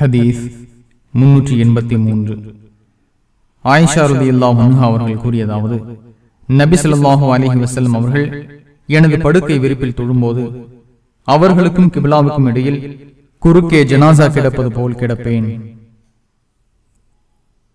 ஹதீஸ் முன்னூற்றி எண்பத்தி மூன்று. ஆயிஷா ரதி அவர்கள் கூறியதாவது நபி சொல்லாஹு அலைஹி வசல்லம் அவர்கள் எனது படுக்கை விரிப்பில் தொழும்போது அவர்களுக்கும் கிபிலாவுக்கும் இடையில் குறுக்கே ஜனாசா கிடப்பது போல் கிடப்பேன்.